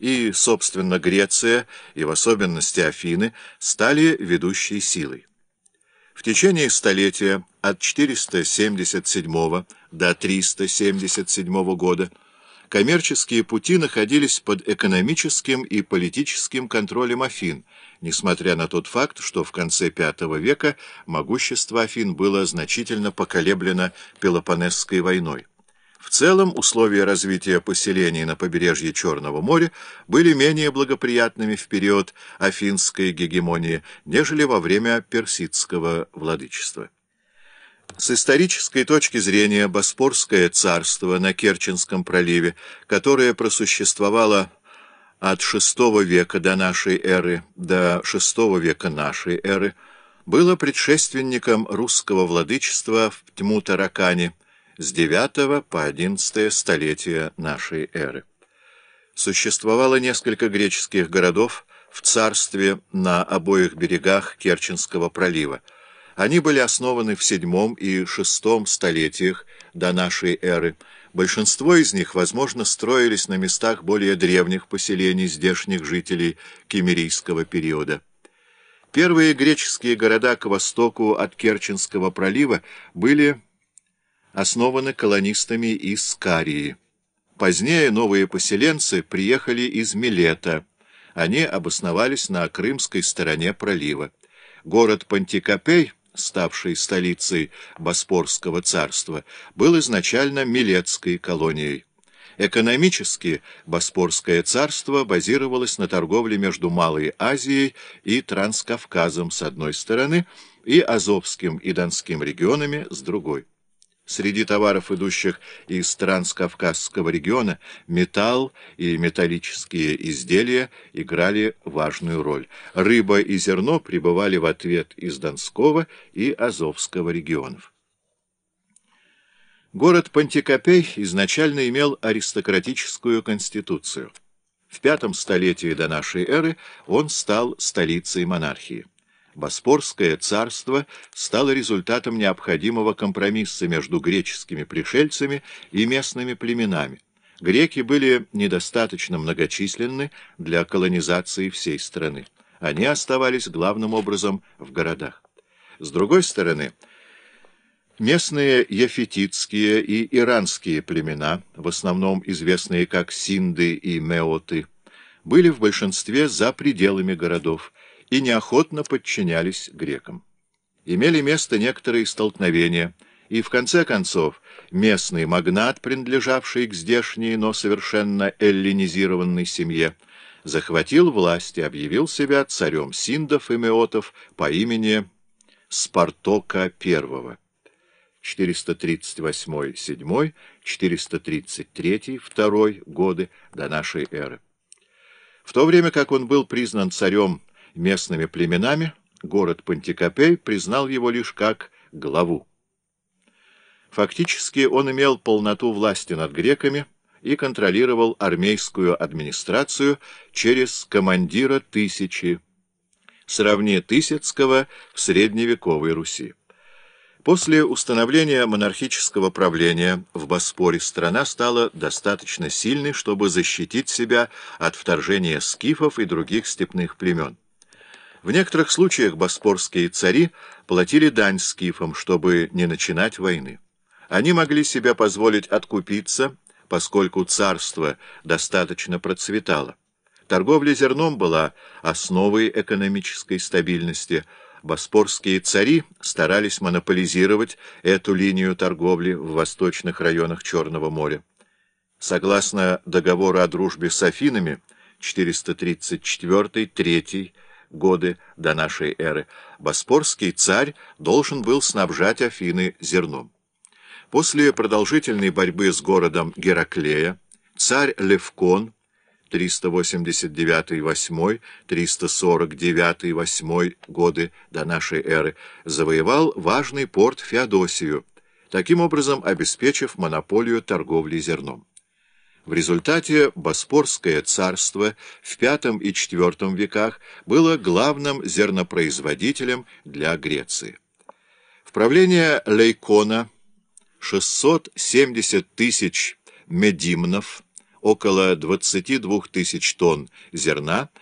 и, собственно, Греция, и в особенности Афины, стали ведущей силой. В течение столетия от 477 до 377 года коммерческие пути находились под экономическим и политическим контролем Афин, несмотря на тот факт, что в конце V века могущество Афин было значительно поколеблено Пелопонесской войной. В целом, условия развития поселений на побережье Черного моря были менее благоприятными в период афинской гегемонии, нежели во время персидского владычества. С исторической точки зрения Боспорское царство на Керченском проливе, которое просуществовало от VI века до нашей эры до VI века нашей эры, было предшественником русского владычества в Тьму-Таракане с IX по XI столетия нашей эры. Существовало несколько греческих городов в царстве на обоих берегах Керченского пролива, они были основаны в VII и VI столетиях до нашей эры. Большинство из них, возможно, строились на местах более древних поселений здешних жителей кемерийского периода. Первые греческие города к востоку от Керченского пролива были основаны колонистами из Скарии. Позднее новые поселенцы приехали из Милета. Они обосновались на крымской стороне пролива. Город Пантикопей — ставшей столицей Боспорского царства, был изначально Милетской колонией. Экономически Боспорское царство базировалось на торговле между Малой Азией и Транскавказом с одной стороны и Азовским и Донским регионами с другой. Среди товаров, идущих из Транскавказского региона, металл и металлические изделия играли важную роль. Рыба и зерно прибывали в ответ из Донского и Азовского регионов. Город Пантикопей изначально имел аристократическую конституцию. В пятом столетии до нашей эры он стал столицей монархии. Боспорское царство стало результатом необходимого компромисса между греческими пришельцами и местными племенами. Греки были недостаточно многочисленны для колонизации всей страны. Они оставались главным образом в городах. С другой стороны, местные ефетитские и иранские племена, в основном известные как синды и меоты, были в большинстве за пределами городов, и неохотно подчинялись грекам. Имели место некоторые столкновения, и в конце концов местный магнат, принадлежавший к здешней, но совершенно эллинизированной семье, захватил власть и объявил себя царем синдов и меотов по имени Спартока I. 438-7, 433-2 годы до нашей эры. В то время как он был признан царем местными племенами, город Пантикопей признал его лишь как главу. Фактически он имел полноту власти над греками и контролировал армейскую администрацию через командира тысячи, сравни Тысяцкого в средневековой Руси. После установления монархического правления в Боспоре страна стала достаточно сильной, чтобы защитить себя от вторжения скифов и других степных племен. В некоторых случаях боспорские цари платили дань скифам, чтобы не начинать войны. Они могли себе позволить откупиться, поскольку царство достаточно процветало. Торговля зерном была основой экономической стабильности. Боспорские цари старались монополизировать эту линию торговли в восточных районах Черного моря. Согласно договору о дружбе с Афинами 434-3 годы до нашей эры, Боспорский царь должен был снабжать Афины зерном. После продолжительной борьбы с городом Гераклея царь Левкон 389-8, 349-8 годы до нашей эры завоевал важный порт Феодосию, таким образом обеспечив монополию торговли зерном. В результате Боспорское царство в V и IV веках было главным зернопроизводителем для Греции. В правление Лейкона 670 тысяч медимнов, около 22 тысяч тонн зерна